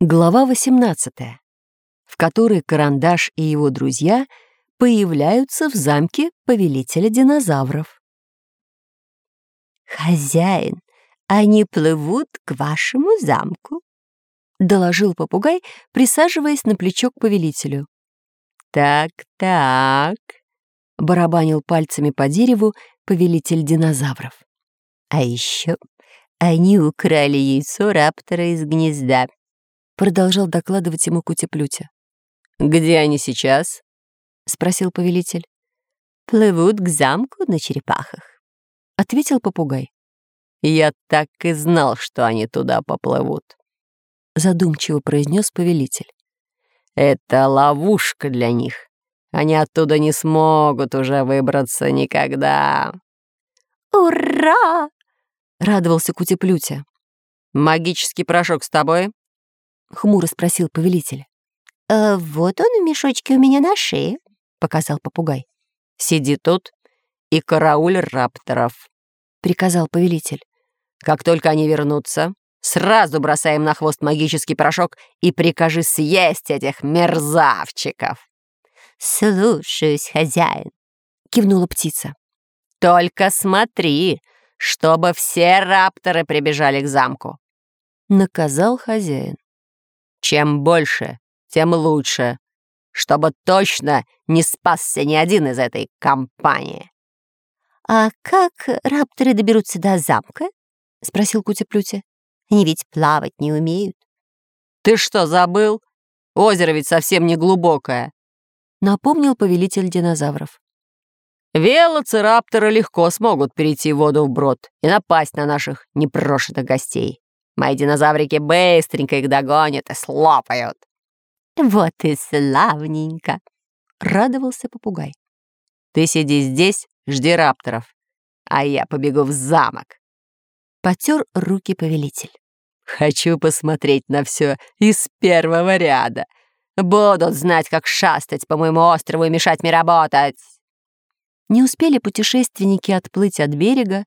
Глава 18, в которой Карандаш и его друзья появляются в замке повелителя динозавров. «Хозяин, они плывут к вашему замку», — доложил попугай, присаживаясь на плечо к повелителю. «Так-так», — барабанил пальцами по дереву повелитель динозавров. «А еще они украли яйцо раптора из гнезда», — продолжал докладывать ему Кутеплютя. «Где они сейчас?» — спросил повелитель. «Плывут к замку на черепахах», — ответил попугай. «Я так и знал, что они туда поплывут», — задумчиво произнес повелитель. «Это ловушка для них. Они оттуда не смогут уже выбраться никогда». «Ура!» — радовался Кутеплютя. «Магический порошок с тобой?» — хмуро спросил повелитель. «Э, «Вот он в мешочке у меня на шее», — показал попугай. «Сиди тут и карауль рапторов», — приказал повелитель. «Как только они вернутся, сразу бросаем на хвост магический порошок и прикажи съесть этих мерзавчиков». «Слушаюсь, хозяин», — кивнула птица. «Только смотри, чтобы все рапторы прибежали к замку», — наказал хозяин. «Чем больше, тем лучше, чтобы точно не спасся ни один из этой компании». «А как рапторы доберутся до замка?» — спросил Кутя-Плютя. «Они ведь плавать не умеют». «Ты что, забыл? Озеро ведь совсем не глубокое», — напомнил повелитель динозавров. Велоцирапторы легко смогут перейти воду вброд и напасть на наших непрошенных гостей. Мои динозаврики быстренько их догонят и слопают. «Вот и славненько!» — радовался попугай. «Ты сиди здесь, жди рапторов, а я побегу в замок». Потер руки повелитель. «Хочу посмотреть на все из первого ряда. Будут знать, как шастать по моему острову и мешать мне работать». Не успели путешественники отплыть от берега,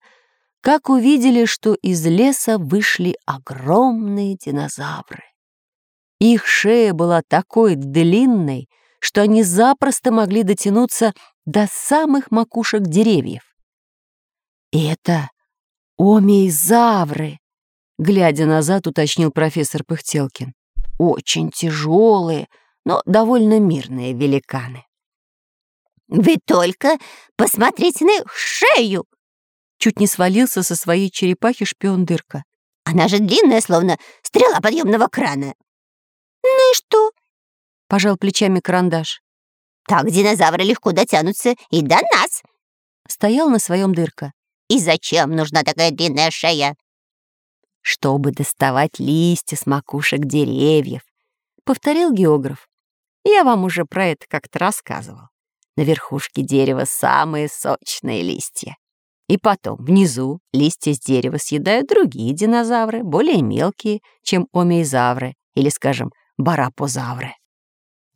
как увидели, что из леса вышли огромные динозавры. Их шея была такой длинной, что они запросто могли дотянуться до самых макушек деревьев. «Это омейзавры!» — глядя назад, уточнил профессор Пыхтелкин. «Очень тяжелые, но довольно мирные великаны». «Вы только посмотрите на их шею!» Чуть не свалился со своей черепахи шпион Дырка. «Она же длинная, словно стрела подъемного крана!» «Ну и что?» — пожал плечами карандаш. «Так динозавры легко дотянутся и до нас!» Стоял на своем Дырка. «И зачем нужна такая длинная шея?» «Чтобы доставать листья с макушек деревьев», — повторил географ. «Я вам уже про это как-то рассказывал. На верхушке дерева самые сочные листья. И потом, внизу, листья с дерева съедают другие динозавры, более мелкие, чем омеизавры или, скажем, барапозавры.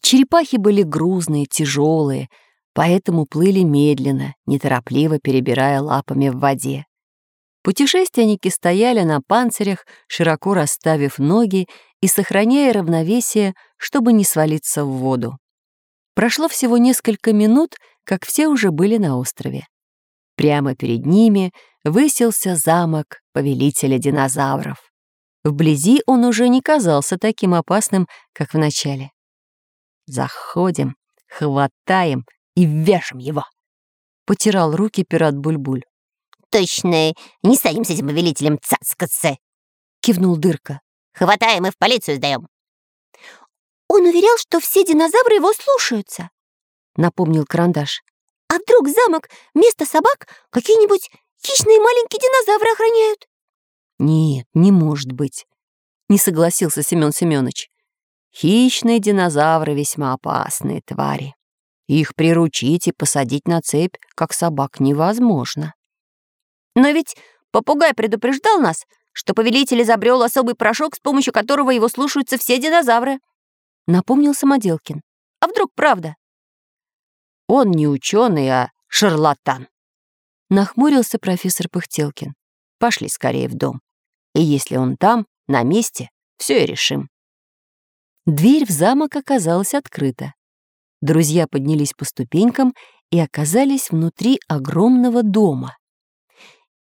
Черепахи были грузные, тяжелые, поэтому плыли медленно, неторопливо перебирая лапами в воде. Путешественники стояли на панцирях, широко расставив ноги и сохраняя равновесие, чтобы не свалиться в воду. Прошло всего несколько минут, как все уже были на острове. Прямо перед ними высился замок повелителя динозавров. Вблизи он уже не казался таким опасным, как в начале. «Заходим, хватаем и вяжем его!» — потирал руки пират Бульбуль. «Точно, не станем с этим повелителем цацкаться!» — кивнул Дырка. «Хватаем и в полицию сдаем!» «Он уверял, что все динозавры его слушаются», — напомнил Карандаш. «А вдруг замок вместо собак какие-нибудь хищные маленькие динозавры охраняют?» «Нет, не может быть», — не согласился Семён Семёныч. «Хищные динозавры весьма опасные твари. Их приручить и посадить на цепь, как собак, невозможно». «Но ведь попугай предупреждал нас, что повелитель изобрел особый порошок, с помощью которого его слушаются все динозавры», — напомнил Самоделкин. «А вдруг правда?» «Он не ученый, а шарлатан», — нахмурился профессор Пыхтелкин. «Пошли скорее в дом. И если он там, на месте, все и решим». Дверь в замок оказалась открыта. Друзья поднялись по ступенькам и оказались внутри огромного дома.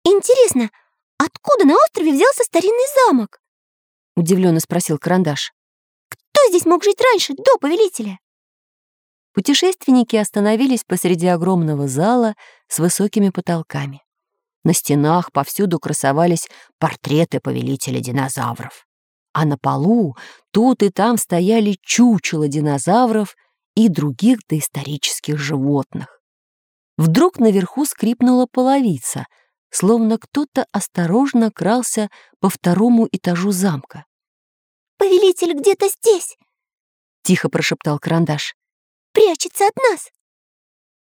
«Интересно, откуда на острове взялся старинный замок?» — удивленно спросил Карандаш. «Кто здесь мог жить раньше, до повелителя?» Путешественники остановились посреди огромного зала с высокими потолками. На стенах повсюду красовались портреты повелителя динозавров. А на полу тут и там стояли чучела динозавров и других доисторических животных. Вдруг наверху скрипнула половица, словно кто-то осторожно крался по второму этажу замка. «Повелитель где-то здесь!» — тихо прошептал Карандаш. «Прячется от нас!»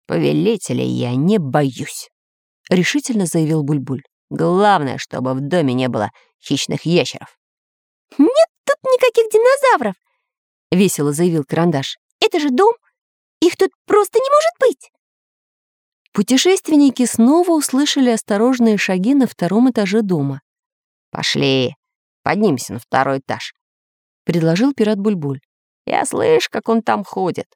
«Повелителя я не боюсь», — решительно заявил Бульбуль. «Главное, чтобы в доме не было хищных ящеров». «Нет тут никаких динозавров!» — весело заявил Карандаш. Это же дом. Их тут просто не может быть. Путешественники снова услышали осторожные шаги на втором этаже дома. «Пошли, поднимемся на второй этаж», — предложил пират Бульбуль. «Я слышу, как он там ходит».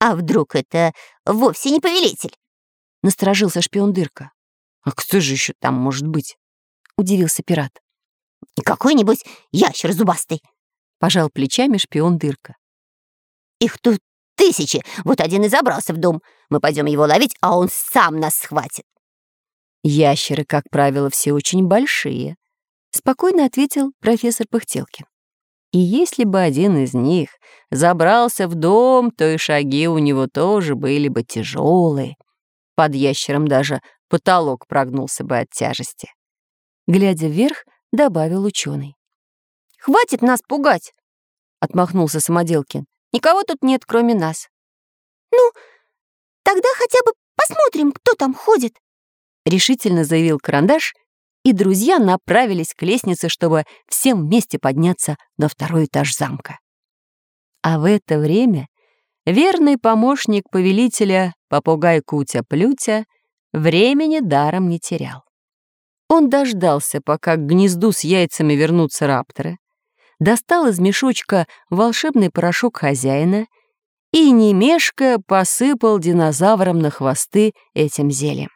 «А вдруг это вовсе не повелитель?» — насторожился шпион Дырка. «А кто же еще там может быть?» — удивился пират. «Какой-нибудь ящер зубастый», — пожал плечами шпион Дырка. Их тут тысячи. Вот один и забрался в дом. Мы пойдем его ловить, а он сам нас схватит. Ящеры, как правило, все очень большие, спокойно ответил профессор Пыхтелкин. И если бы один из них забрался в дом, то и шаги у него тоже были бы тяжелые. Под ящером даже потолок прогнулся бы от тяжести. Глядя вверх, добавил ученый. «Хватит нас пугать!» — отмахнулся Самоделкин. Никого тут нет, кроме нас». «Ну, тогда хотя бы посмотрим, кто там ходит», — решительно заявил Карандаш, и друзья направились к лестнице, чтобы всем вместе подняться на второй этаж замка. А в это время верный помощник повелителя, попугай Кутя-Плютя, времени даром не терял. Он дождался, пока к гнезду с яйцами вернутся рапторы, достал из мешочка волшебный порошок хозяина и, не мешкая, посыпал динозаврам на хвосты этим зельем.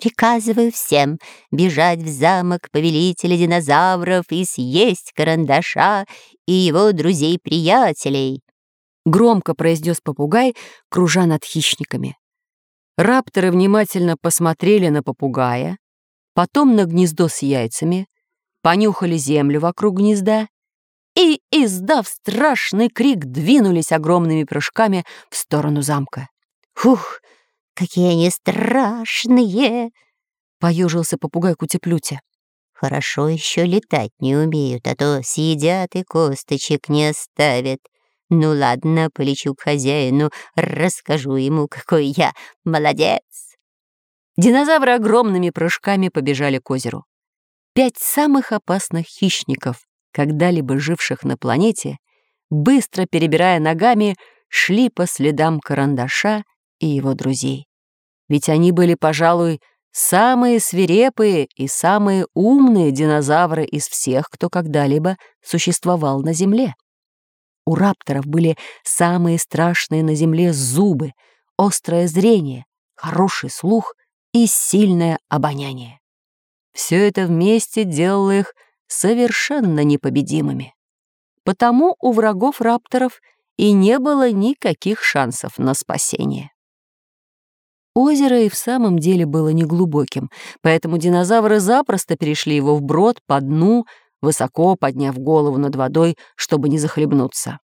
«Приказываю всем бежать в замок повелителя динозавров и съесть карандаша и его друзей-приятелей», громко произнес попугай, кружа над хищниками. Рапторы внимательно посмотрели на попугая, потом на гнездо с яйцами, понюхали землю вокруг гнезда и, издав страшный крик, двинулись огромными прыжками в сторону замка. «Фух, какие они страшные!» — поежился попугай Кутеплютя. «Хорошо еще летать не умеют, а то съедят и косточек не оставят. Ну ладно, полечу к хозяину, расскажу ему, какой я молодец!» Динозавры огромными прыжками побежали к озеру. Пять самых опасных хищников когда-либо живших на планете, быстро перебирая ногами, шли по следам карандаша и его друзей. Ведь они были, пожалуй, самые свирепые и самые умные динозавры из всех, кто когда-либо существовал на Земле. У рапторов были самые страшные на Земле зубы, острое зрение, хороший слух и сильное обоняние. Все это вместе делало их совершенно непобедимыми. Потому у врагов рапторов и не было никаких шансов на спасение. Озеро и в самом деле было неглубоким, поэтому динозавры запросто перешли его вброд по дну, высоко подняв голову над водой, чтобы не захлебнуться.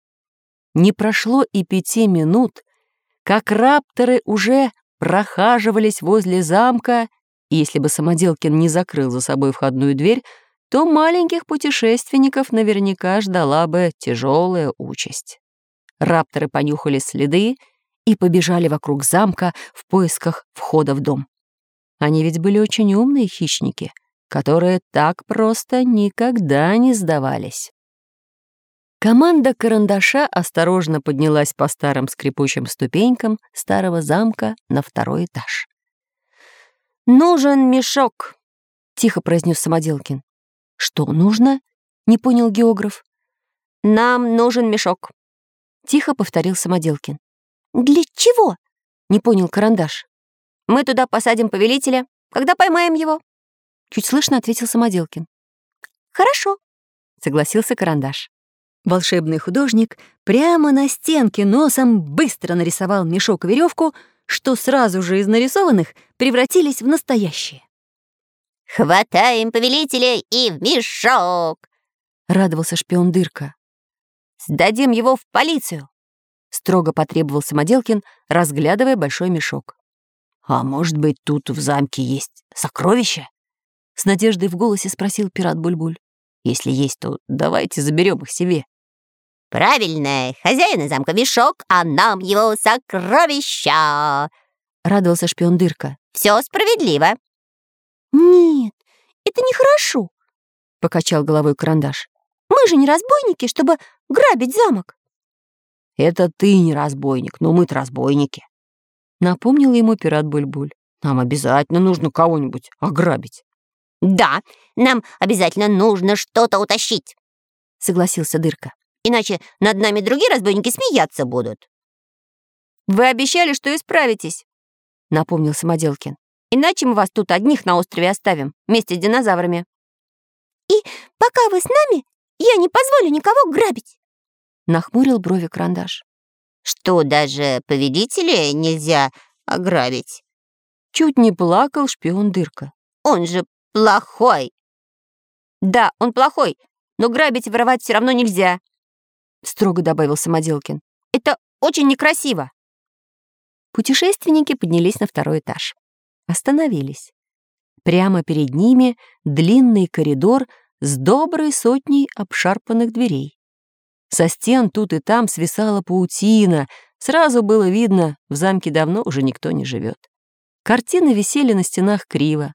Не прошло и пяти минут, как рапторы уже прохаживались возле замка, и если бы Самоделкин не закрыл за собой входную дверь, то маленьких путешественников наверняка ждала бы тяжелая участь. Рапторы понюхали следы и побежали вокруг замка в поисках входа в дом. Они ведь были очень умные хищники, которые так просто никогда не сдавались. Команда карандаша осторожно поднялась по старым скрипучим ступенькам старого замка на второй этаж. «Нужен мешок», — тихо произнес Самоделкин. «Что нужно?» — не понял географ. нам нужен мешок», — тихо повторил Самоделкин. «Для чего?» — не понял Карандаш. «Мы туда посадим повелителя, когда поймаем его», — чуть слышно ответил Самоделкин. «Хорошо», — согласился Карандаш. Волшебный художник прямо на стенке носом быстро нарисовал мешок и веревку, что сразу же из нарисованных превратились в настоящие. «Хватаем повелителя и в мешок!» — радовался шпион Дырка. «Сдадим его в полицию!» — строго потребовал Самоделкин, разглядывая большой мешок. «А может быть, тут в замке есть сокровища?» С надеждой в голосе спросил пират Бульбуль. «Если есть, то давайте заберем их себе». «Правильно, хозяина замка мешок, а нам его сокровища!» — радовался шпион Дырка. «Все справедливо!» «Нет, это нехорошо», — покачал головой карандаш. «Мы же не разбойники, чтобы грабить замок». «Это ты не разбойник, но мы-то разбойники», — напомнил ему пират Бульбуль. «Нам обязательно нужно кого-нибудь ограбить». «Да, нам обязательно нужно что-то утащить», — согласился Дырка иначе над нами другие разбойники смеяться будут». «Вы обещали, что исправитесь», — напомнил Самоделкин. «Иначе мы вас тут одних на острове оставим, вместе с динозаврами». «И пока вы с нами, я не позволю никого грабить», — нахмурил брови карандаш. «Что, даже повелителя нельзя ограбить?» Чуть не плакал шпион Дырка. «Он же плохой!» «Да, он плохой, но грабить и воровать все равно нельзя», строго добавил Самоделкин. «Это очень некрасиво». Путешественники поднялись на второй этаж. Остановились. Прямо перед ними длинный коридор с доброй сотней обшарпанных дверей. Со стен тут и там свисала паутина. Сразу было видно, в замке давно уже никто не живет. Картины висели на стенах криво,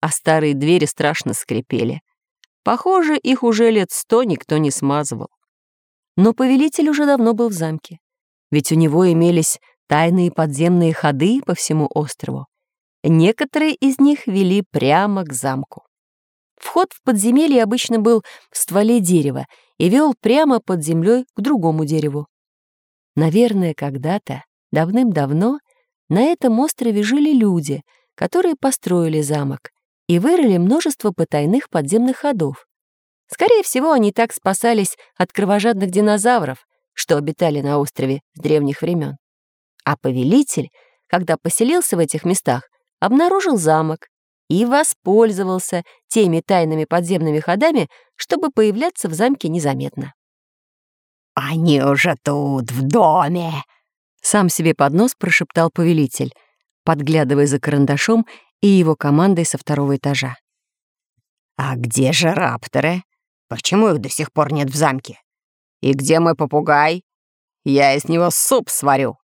а старые двери страшно скрипели. Похоже, их уже лет сто никто не смазывал. Но повелитель уже давно был в замке, ведь у него имелись тайные подземные ходы по всему острову. Некоторые из них вели прямо к замку. Вход в подземелье обычно был в стволе дерева и вел прямо под землей к другому дереву. Наверное, когда-то, давным-давно, на этом острове жили люди, которые построили замок и вырыли множество потайных подземных ходов, Скорее всего, они так спасались от кровожадных динозавров, что обитали на острове с древних времен. А повелитель, когда поселился в этих местах, обнаружил замок и воспользовался теми тайными подземными ходами, чтобы появляться в замке незаметно. «Они уже тут, в доме!» Сам себе под нос прошептал повелитель, подглядывая за карандашом и его командой со второго этажа. «А где же рапторы?» Почему их до сих пор нет в замке? И где мой попугай? Я из него суп сварю».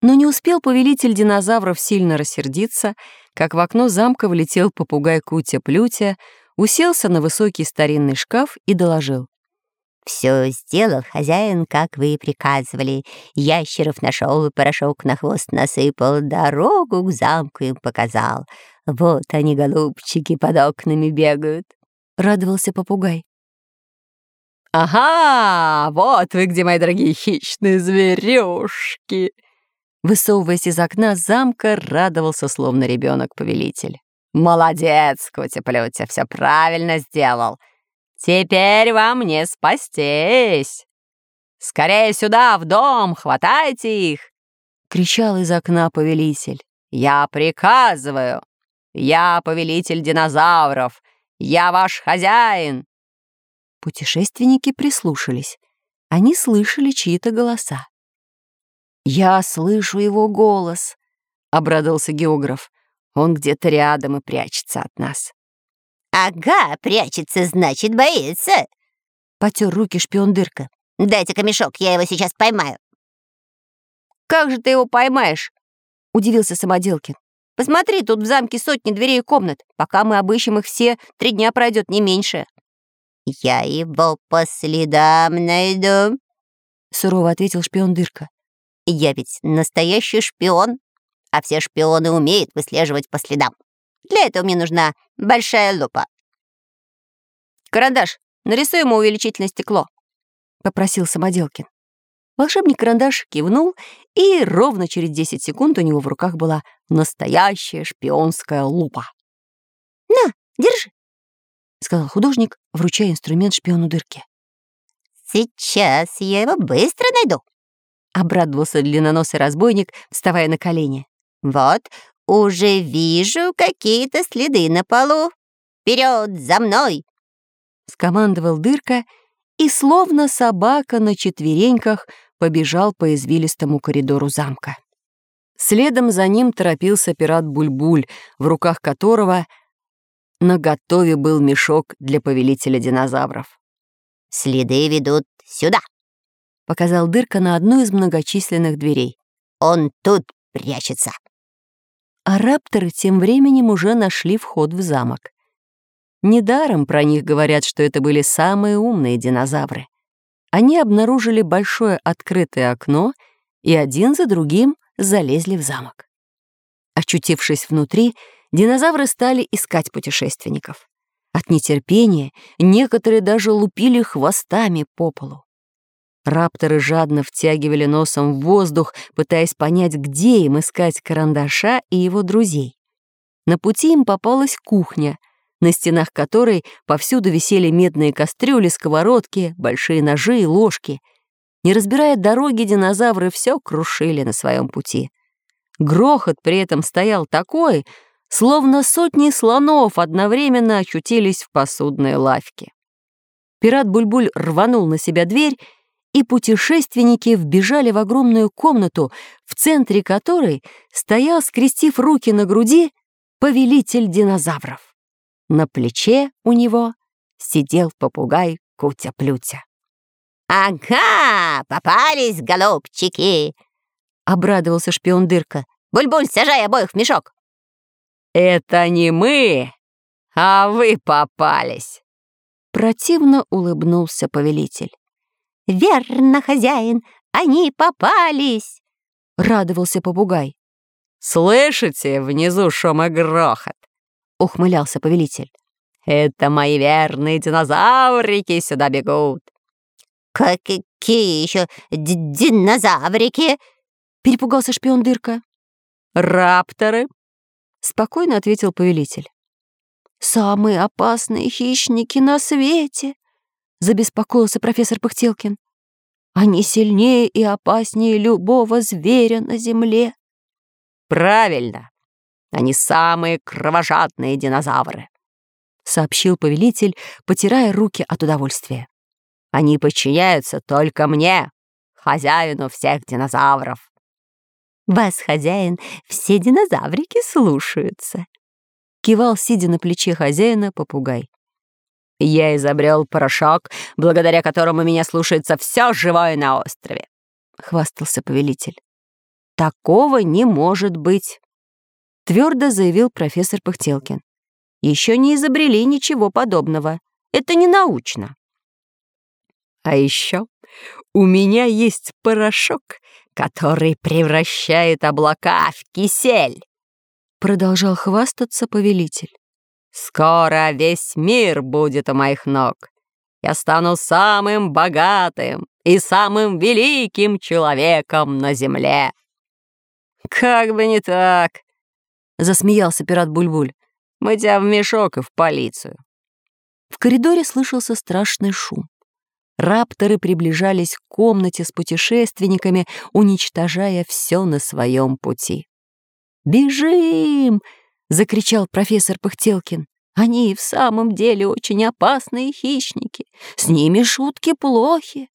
Но не успел повелитель динозавров сильно рассердиться, как в окно замка влетел попугай Кутя-Плютя, уселся на высокий старинный шкаф и доложил. «Все сделал хозяин, как вы и приказывали. Ящеров нашел порошок на хвост насыпал, дорогу к замку им показал. Вот они, голубчики, под окнами бегают», — радовался попугай. «Ага, вот вы где, мои дорогие хищные зверюшки!» Высовываясь из окна замка, радовался, словно ребенок-повелитель. «Молодец, Кутя-Плютя, все правильно сделал. Теперь вам не спастись. Скорее сюда, в дом, хватайте их!» Кричал из окна повелитель. «Я приказываю! Я повелитель динозавров! Я ваш хозяин! Путешественники прислушались. Они слышали чьи-то голоса. «Я слышу его голос», — обрадовался географ. «Он где-то рядом и прячется от нас». «Ага, прячется, значит, боится», — потер руки шпион Дырка. «Дайте-ка мешок, я его сейчас поймаю». «Как же ты его поймаешь?» — удивился Самоделкин. «Посмотри, тут в замке сотни дверей и комнат. Пока мы обыщем их все, три дня пройдет не меньше». «Я его по следам найду», — сурово ответил шпион Дырка. «Я ведь настоящий шпион, а все шпионы умеют выслеживать по следам. Для этого мне нужна большая лупа». «Карандаш, нарисуй ему увеличительное стекло», — попросил Самоделкин. Волшебник карандаш кивнул, и ровно через 10 секунд у него в руках была настоящая шпионская лупа. «На, держи!» — сказал художник, вручая инструмент шпиону дырки. «Сейчас я его быстро найду», — обрадовался длинноносый разбойник, вставая на колени. «Вот, уже вижу какие-то следы на полу. Вперед, за мной!» Скомандовал дырка, и словно собака на четвереньках побежал по извилистому коридору замка. Следом за ним торопился пират Бульбуль, в руках которого наготове был мешок для повелителя динозавров. «Следы ведут сюда», — показал дырка на одну из многочисленных дверей. «Он тут прячется». А рапторы тем временем уже нашли вход в замок. Недаром про них говорят, что это были самые умные динозавры. Они обнаружили большое открытое окно и один за другим залезли в замок. Очутившись внутри, динозавры стали искать путешественников. От нетерпения некоторые даже лупили хвостами по полу. Рапторы жадно втягивали носом в воздух, пытаясь понять, где им искать карандаша и его друзей. На пути им попалась кухня, на стенах которой повсюду висели медные кастрюли, сковородки, большие ножи и ложки. Не разбирая дороги, динозавры все крушили на своем пути. Грохот при этом стоял такой, словно сотни слонов одновременно очутились в посудной лавке. Пират Бульбуль рванул на себя дверь и путешественники вбежали в огромную комнату, в центре которой стоял, скрестив руки на груди, повелитель динозавров. На плече у него сидел попугай Кутя-Плютя. «Ага, попались, голубчики!» — обрадовался шпион Дырка. «Буль-буль, сажай обоих в мешок!» «Это не мы, а вы попались!» Противно улыбнулся повелитель. «Верно, хозяин, они попались!» — радовался попугай. «Слышите внизу шум и грохот?» — ухмылялся повелитель. «Это мои верные динозаврики сюда бегут!» «Какие еще динозаврики?» — перепугался шпион Дырка. «Рапторы!» — спокойно ответил повелитель. «Самые опасные хищники на свете!» Забеспокоился профессор Пыхтелкин. «Они сильнее и опаснее любого зверя на земле». «Правильно! Они самые кровожадные динозавры», — сообщил повелитель, потирая руки от удовольствия. «Они подчиняются только мне, хозяину всех динозавров». «Вас, хозяин, все динозаврики слушаются», — кивал, сидя на плече хозяина, попугай. Я изобрел порошок, благодаря которому меня слушается все живое на острове», — хвастался повелитель. «Такого не может быть», — твердо заявил профессор Пыхтелкин. «Еще не изобрели ничего подобного. Это не научно». «А еще у меня есть порошок, который превращает облака в кисель», — продолжал хвастаться повелитель. Скоро весь мир будет у моих ног. Я стану самым богатым и самым великим человеком на земле. Как бы не так, засмеялся пират Бульбуль. Мы тебя в мешок и в полицию. В коридоре слышался страшный шум. Рапторы приближались к комнате с путешественниками, уничтожая все на своем пути. «Бежим!» Закричал профессор Пыхтелкин. Они в самом деле очень опасные хищники. С ними шутки плохи.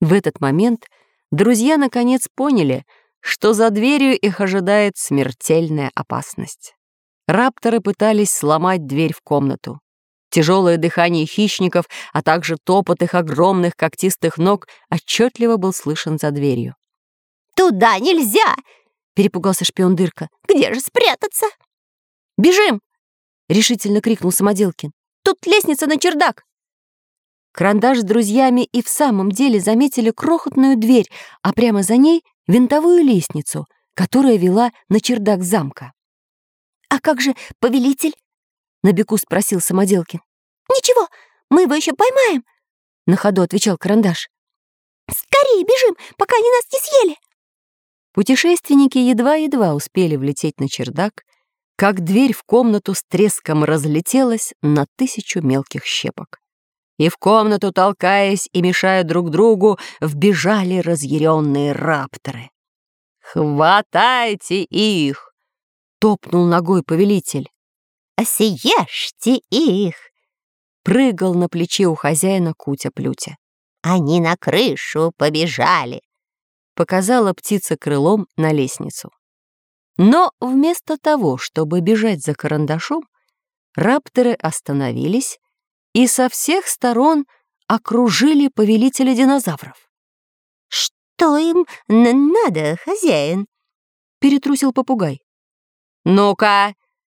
В этот момент друзья наконец поняли, что за дверью их ожидает смертельная опасность. Рапторы пытались сломать дверь в комнату. Тяжелое дыхание хищников, а также топот их огромных когтистых ног отчетливо был слышен за дверью. «Туда нельзя!» — перепугался шпион Дырка. «Где же спрятаться?» «Бежим!» — решительно крикнул Самоделкин. «Тут лестница на чердак!» Карандаш с друзьями и в самом деле заметили крохотную дверь, а прямо за ней — винтовую лестницу, которая вела на чердак замка. «А как же повелитель?» — на беку спросил Самоделкин. «Ничего, мы его еще поймаем!» На ходу отвечал карандаш. «Скорее бежим, пока они нас не съели!» Путешественники едва-едва успели влететь на чердак, как дверь в комнату с треском разлетелась на тысячу мелких щепок. И в комнату, толкаясь и мешая друг другу, вбежали разъяренные рапторы. «Хватайте их!» — топнул ногой повелитель. «Съешьте их!» — прыгал на плече у хозяина Кутя-Плютя. «Они на крышу побежали!» — показала птица крылом на лестницу. Но вместо того, чтобы бежать за карандашом, рапторы остановились и со всех сторон окружили повелителя динозавров. «Что им надо, хозяин?» — перетрусил попугай. «Ну-ка,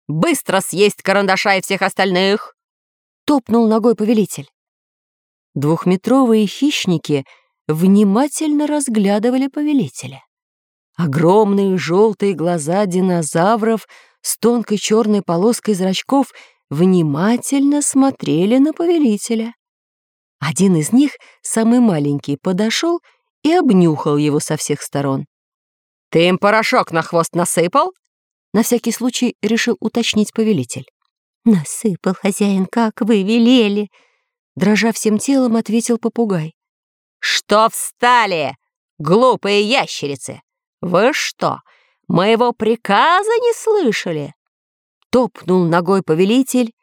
быстро съесть карандаша и всех остальных!» — топнул ногой повелитель. Двухметровые хищники внимательно разглядывали повелителя. Огромные желтые глаза динозавров с тонкой черной полоской зрачков внимательно смотрели на повелителя. Один из них, самый маленький, подошел и обнюхал его со всех сторон. «Ты им порошок на хвост насыпал?» На всякий случай решил уточнить повелитель. «Насыпал хозяин, как вы велели!» Дрожа всем телом, ответил попугай. «Что встали, глупые ящерицы? Вы что, моего приказа не слышали?» Топнул ногой повелитель,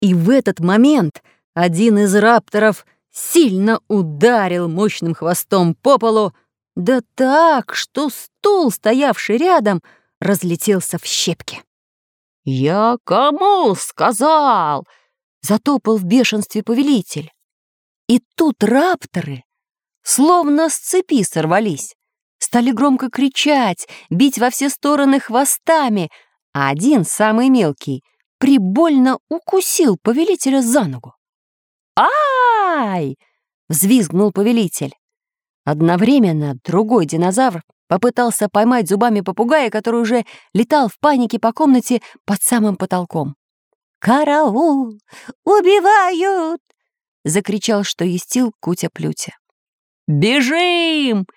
и в этот момент один из рапторов сильно ударил мощным хвостом по полу, да так, что стул, стоявший рядом, разлетелся в щепки. «Я кому сказал?» — затопал в бешенстве повелитель. И тут рапторы словно с цепи сорвались, стали громко кричать, бить во все стороны хвостами, а один, самый мелкий, прибольно укусил повелителя за ногу. «Ай!» — взвизгнул повелитель. Одновременно другой динозавр попытался поймать зубами попугая, который уже летал в панике по комнате под самым потолком. «Караул! Убивают!» — закричал, что естил Кутя-Плютя. «Бежим!» —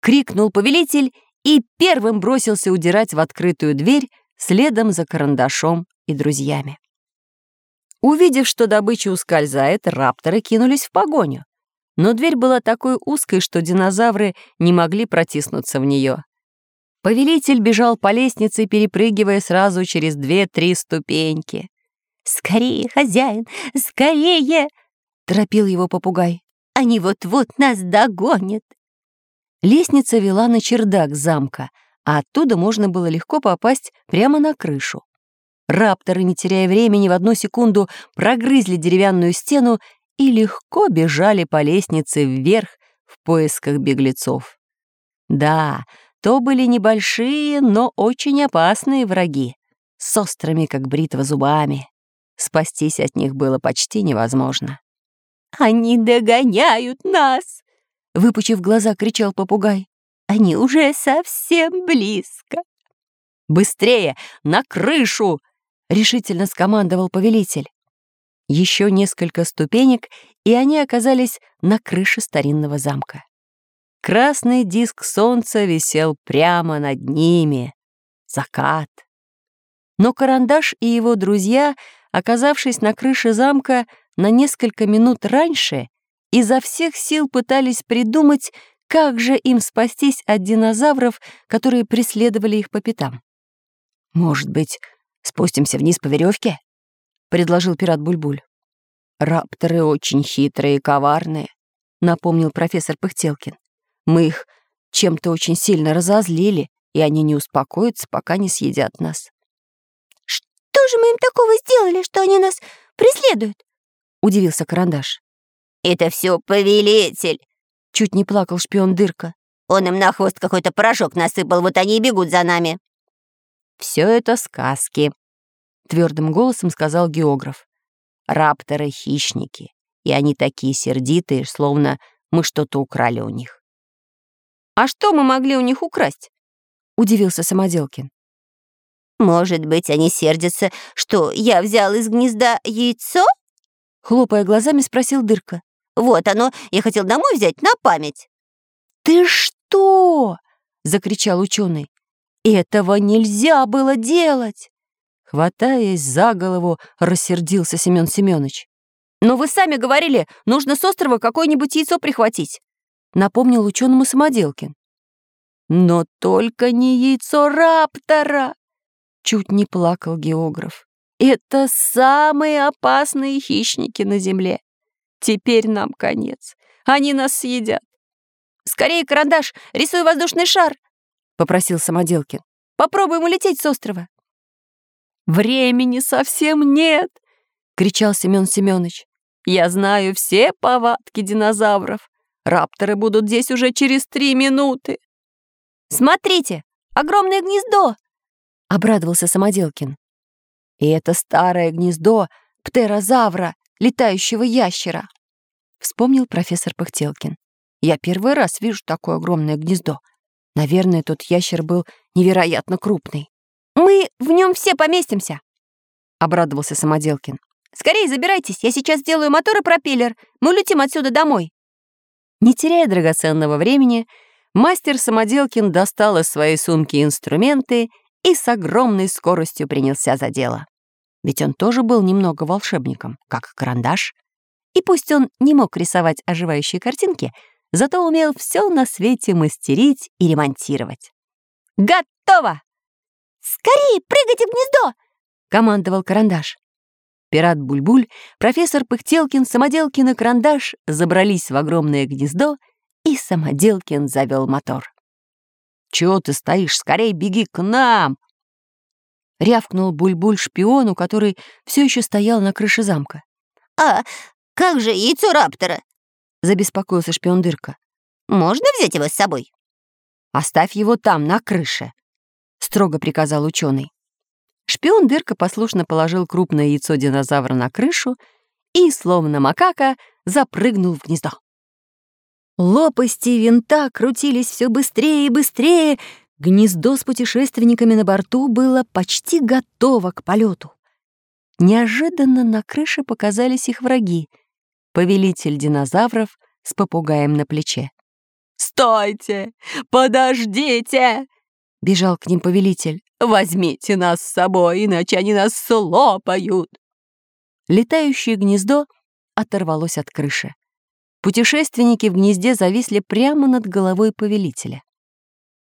крикнул повелитель и первым бросился удирать в открытую дверь следом за карандашом и друзьями. Увидев, что добыча ускользает, рапторы кинулись в погоню. Но дверь была такой узкой, что динозавры не могли протиснуться в нее. Повелитель бежал по лестнице, перепрыгивая сразу через две-три ступеньки. «Скорее, хозяин, скорее!» — торопил его попугай. «Они вот-вот нас догонят!» Лестница вела на чердак замка, а оттуда можно было легко попасть прямо на крышу. Рапторы, не теряя времени, в одну секунду прогрызли деревянную стену и легко бежали по лестнице вверх в поисках беглецов. Да, то были небольшие, но очень опасные враги, с острыми, как бритва, зубами. Спастись от них было почти невозможно. «Они догоняют нас!» — выпучив глаза, кричал попугай. «Они уже совсем близко!» «Быстрее! На крышу!» — решительно скомандовал повелитель. Еще несколько ступенек, и они оказались на крыше старинного замка. Красный диск солнца висел прямо над ними. Закат. Но Карандаш и его друзья, оказавшись на крыше замка на несколько минут раньше, изо всех сил пытались придумать, как же им спастись от динозавров, которые преследовали их по пятам. «Может быть, спустимся вниз по веревке? предложил пират Бульбуль. «Рапторы очень хитрые и коварные», — напомнил профессор Пыхтелкин. «Мы их чем-то очень сильно разозлили, и они не успокоятся, пока не съедят нас». «Что же мы им такого сделали, что они нас преследуют?» — удивился Карандаш. «Это все повелитель!» — чуть не плакал шпион Дырка. «Он им на хвост какой-то порошок насыпал, вот они и бегут за нами». «Все это сказки», — твердым голосом сказал географ. «Рапторы — хищники, и они такие сердитые, словно мы что-то украли у них». «А что мы могли у них украсть?» — удивился Самоделкин. «Может быть, они сердятся, что я взял из гнезда яйцо?» Хлопая глазами, спросил Дырка. Вот оно, я хотел домой взять на память. «Ты что?» — закричал ученый. «Этого нельзя было делать!» Хватаясь за голову, рассердился Семен Семенович. «Но вы сами говорили, нужно с острова какое-нибудь яйцо прихватить», напомнил ученому Самоделкин. «Но только не яйцо раптора!» Чуть не плакал географ. «Это самые опасные хищники на Земле. Теперь нам конец. Они нас съедят. «Скорее, карандаш, рисуй воздушный шар!» — попросил Самоделкин. «Попробуем улететь с острова». «Времени совсем нет!» — кричал Семен Семенович. «Я знаю все повадки динозавров. Рапторы будут здесь уже через три минуты». «Смотрите, огромное гнездо!» — обрадовался Самоделкин. «И это старое гнездо птерозавра, летающего ящера», — вспомнил профессор Пыхтелкин. Я первый раз вижу такое огромное гнездо. Наверное, тот ящер был невероятно крупный. «Мы в нем все поместимся!» — обрадовался Самоделкин. «Скорее забирайтесь, я сейчас сделаю мотор и пропеллер. Мы улетим отсюда домой». Не теряя драгоценного времени, мастер Самоделкин достал из своей сумки инструменты и с огромной скоростью принялся за дело. Ведь он тоже был немного волшебником, как карандаш. И пусть он не мог рисовать оживающие картинки, зато умел все на свете мастерить и ремонтировать. «Готово!» «Скорее прыгайте в гнездо!» — командовал Карандаш. Пират Бульбуль, профессор Пыхтелкин, Самоделкин и Карандаш забрались в огромное гнездо, и Самоделкин завел мотор. «Чего ты стоишь? Скорее беги к нам!» Рявкнул Бульбуль шпиону, который все еще стоял на крыше замка. «А как же яйцо раптора?» — забеспокоился шпион Дырка. «Можно взять его с собой?» «Оставь его там, на крыше», — строго приказал ученый. Шпион Дырка послушно положил крупное яйцо динозавра на крышу и, словно макака, запрыгнул в гнездо. Лопасти винта крутились все быстрее и быстрее. Гнездо с путешественниками на борту было почти готово к полету. Неожиданно на крыше показались их враги — повелитель динозавров с попугаем на плече. «Стойте! Подождите!» — бежал к ним повелитель. «Возьмите нас с собой, иначе они нас слопают!» Летающее гнездо оторвалось от крыши. Путешественники в гнезде зависли прямо над головой повелителя.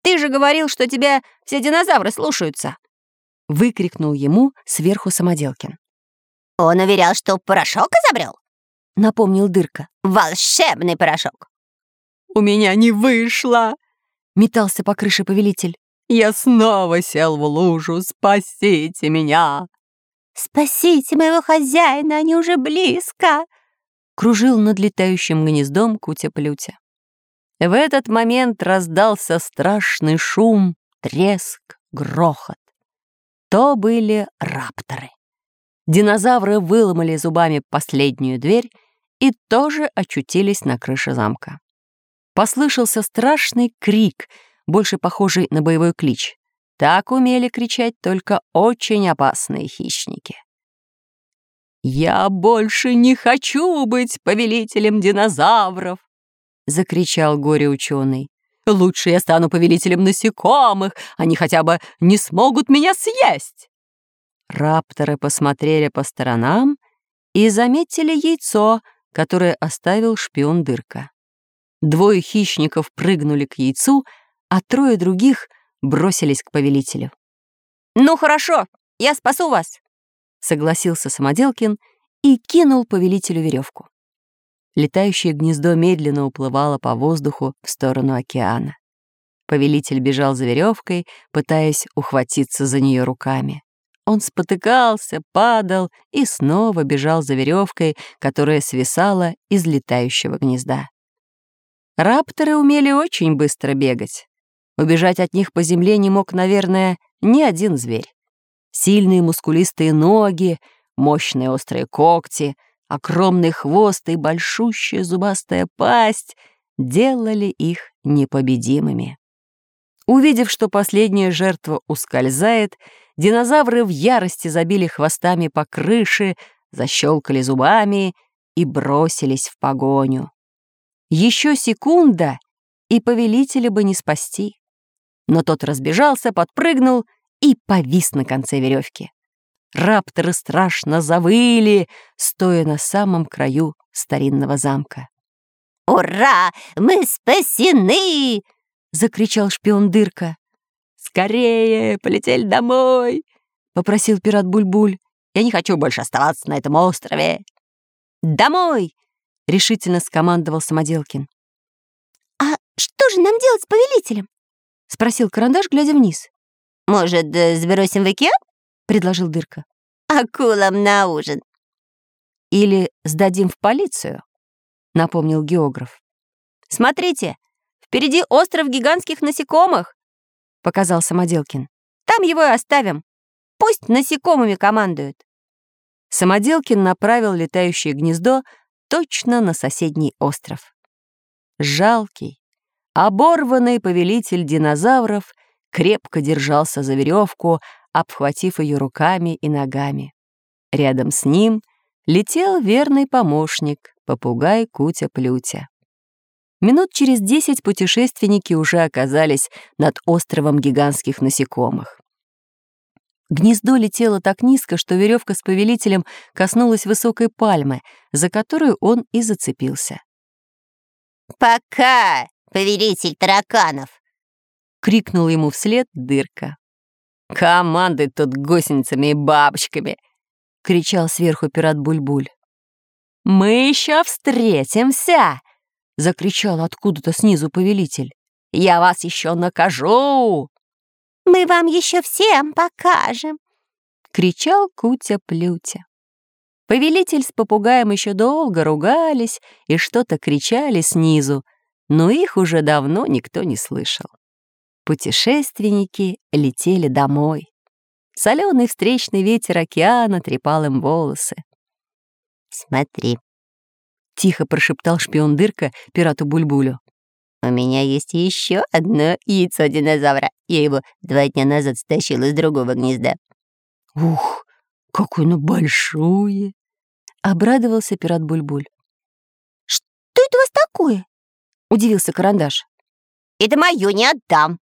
«Ты же говорил, что тебя все динозавры слушаются!» — выкрикнул ему сверху Самоделкин. «Он уверял, что порошок изобрел?» напомнил Дырка. «Волшебный порошок!» «У меня не вышло!» — метался по крыше повелитель. «Я снова сел в лужу, спасите меня!» «Спасите моего хозяина, они уже близко!» Кружил над летающим гнездом Кутя-Плютя. В этот момент раздался страшный шум, треск, грохот. То были рапторы. Динозавры выломали зубами последнюю дверь и тоже очутились на крыше замка. Послышался страшный крик, больше похожий на боевой клич. Так умели кричать только очень опасные хищники. «Я больше не хочу быть повелителем динозавров!» — закричал горе-ученый. «Лучше я стану повелителем насекомых, они хотя бы не смогут меня съесть!» Рапторы посмотрели по сторонам и заметили яйцо, которое оставил шпион Дырка. Двое хищников прыгнули к яйцу, а трое других бросились к повелителю. «Ну хорошо, я спасу вас!» — согласился Самоделкин и кинул повелителю веревку. Летающее гнездо медленно уплывало по воздуху в сторону океана. Повелитель бежал за веревкой, пытаясь ухватиться за нее руками. Он спотыкался, падал и снова бежал за веревкой, которая свисала из летающего гнезда. Рапторы умели очень быстро бегать. Убежать от них по земле не мог, наверное, ни один зверь. Сильные мускулистые ноги, мощные острые когти, огромный хвост и большущая зубастая пасть делали их непобедимыми. Увидев, что последняя жертва ускользает, Динозавры в ярости забили хвостами по крыше, защелкали зубами и бросились в погоню. Еще секунда, и повелителя бы не спасти. Но тот разбежался, подпрыгнул и повис на конце веревки. Рапторы страшно завыли, стоя на самом краю старинного замка. «Ура! Мы спасены!» — закричал шпион Дырка. «Скорее, полетели домой!» — попросил пират Бульбуль. «Я не хочу больше оставаться на этом острове!» «Домой!» — решительно скомандовал Самоделкин. «А что же нам делать с повелителем?» — спросил Карандаш, глядя вниз. «Может, э, сбросим в океан?» — предложил Дырка. «Акулам на ужин». «Или сдадим в полицию», — напомнил географ. «Смотрите, впереди остров гигантских насекомых», — показал Самоделкин. «Там его и оставим. Пусть насекомыми командуют». Самоделкин направил летающее гнездо точно на соседний остров. Жалкий, оборванный повелитель динозавров крепко держался за веревку, обхватив ее руками и ногами. Рядом с ним летел верный помощник, попугай Кутя-Плютя. Минут через десять путешественники уже оказались над островом гигантских насекомых. Гнездо летело так низко, что веревка с повелителем коснулась высокой пальмы, за которую он и зацепился. «Пока, повелитель тараканов!» — крикнул ему вслед дырка. «Командуй тут гусеницами и бабочками!» — кричал сверху пират Бульбуль. -буль. «Мы еще встретимся!» — закричал откуда-то снизу повелитель. «Я вас еще накажу!» Мы вам еще всем покажем!» — кричал Кутя-Плютя. Повелитель с попугаем еще долго ругались и что-то кричали снизу, но их уже давно никто не слышал. Путешественники летели домой. Соленый встречный ветер океана трепал им волосы. «Смотри», — тихо прошептал шпион Дырка пирату Бульбулю. У меня есть еще одно яйцо динозавра. Я его два дня назад стащил из другого гнезда. Ух, какое оно большое! Обрадовался пират Бульбуль. Что это у вас такое? Удивился Карандаш. Это мое не отдам.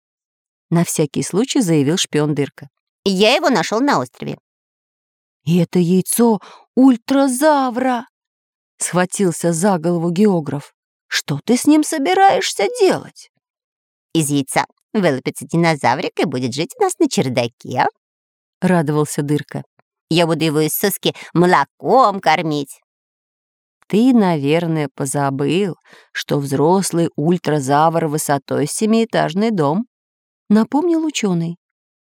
На всякий случай заявил шпион Дырка. Я его нашел на острове. И это яйцо ультразавра! Схватился за голову географ. Что ты с ним собираешься делать? Из яйца вылупится динозаврик и будет жить у нас на чердаке. Радовался Дырка. Я буду его из соски молоком кормить. Ты, наверное, позабыл, что взрослый ультразавр высотой семиэтажный дом, напомнил ученый.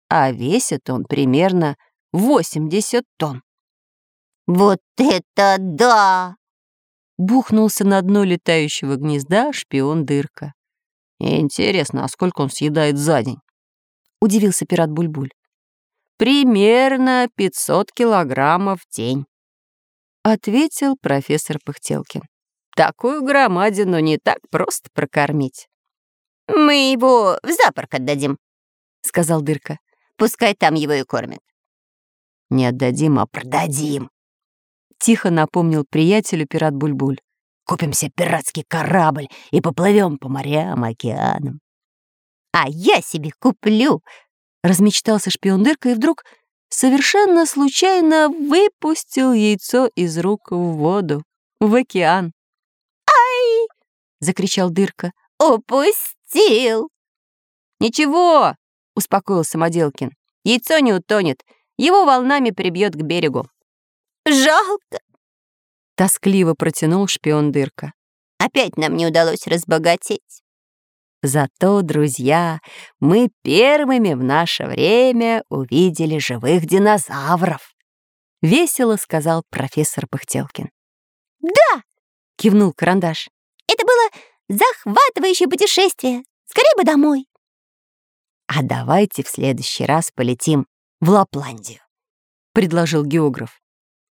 А весит он примерно 80 тонн. Вот это да! Бухнулся на дно летающего гнезда шпион Дырка. «Интересно, а сколько он съедает за день?» — удивился пират Бульбуль. «Примерно 500 килограммов в день», — ответил профессор Пыхтелкин. «Такую громадину не так просто прокормить». «Мы его в зоопарк отдадим», — сказал Дырка. «Пускай там его и кормят». «Не отдадим, а продадим», Тихо напомнил приятелю пират Бульбуль. «Купим себе пиратский корабль и поплывем по морям, океанам». «А я себе куплю!» — размечтался шпион Дырка и вдруг совершенно случайно выпустил яйцо из рук в воду, в океан. «Ай!» — закричал Дырка. «Упустил!» «Ничего!» — успокоился Самоделкин. «Яйцо не утонет, его волнами прибьет к берегу». Жалко!» Тоскливо протянул шпион Дырка. «Опять нам не удалось разбогатеть». Зато, друзья, мы первыми в наше время увидели живых динозавров. Весело сказал профессор Пыхтелкин. «Да!» — кивнул Карандаш. «Это было захватывающее путешествие. Скорее бы домой!» «А давайте в следующий раз полетим в Лапландию», — предложил географ.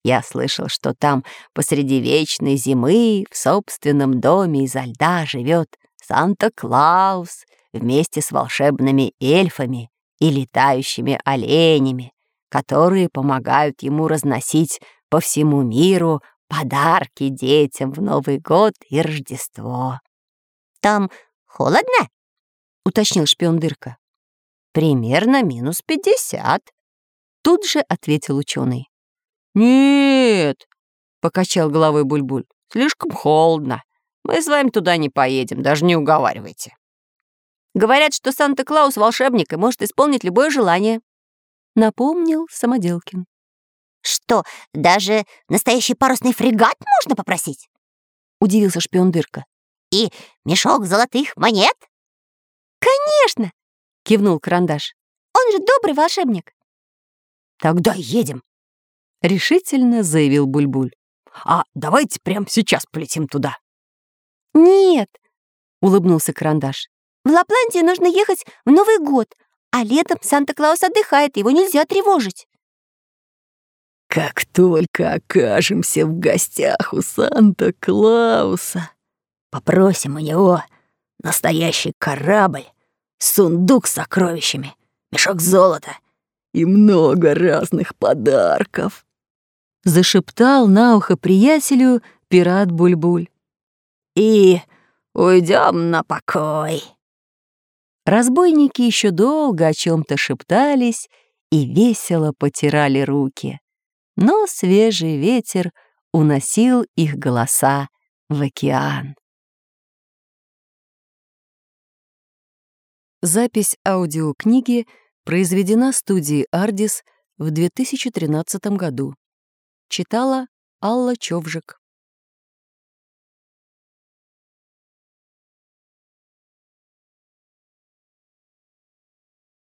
Я слышал, что там посреди вечной зимы в собственном доме изо льда живет Санта-Клаус вместе с волшебными эльфами и летающими оленями, которые помогают ему разносить по всему миру подарки детям в Новый год и Рождество. Там холодно? Уточнил шпион Дырка. Примерно минус пятьдесят. Тут же ответил ученый. Нет, покачал головой Бульбуль. Слишком холодно. Мы с вами туда не поедем, даже не уговаривайте. Говорят, что Санта-Клаус волшебник и может исполнить любое желание. Напомнил Самоделкин. Что, даже настоящий парусный фрегат можно попросить? Удивился шпион Дырка. И мешок золотых монет? Конечно! Кивнул Карандаш. Он же добрый волшебник. Тогда едем, решительно заявил Бульбуль. А давайте прямо сейчас полетим туда. Нет, улыбнулся Карандаш. В Лапландию нужно ехать в Новый год, а летом Санта-Клаус отдыхает, его нельзя тревожить. Как только окажемся в гостях у Санта-Клауса, попросим у него настоящий корабль, сундук с сокровищами, мешок золота и много разных подарков. Зашептал на ухо приятелю пират Бульбуль. И уйдем на покой. Разбойники еще долго о чем-то шептались и весело потирали руки но свежий ветер уносил их голоса в океан. Запись аудиокниги произведена студией «Ардис» в 2013 году. Читала Алла Човжик.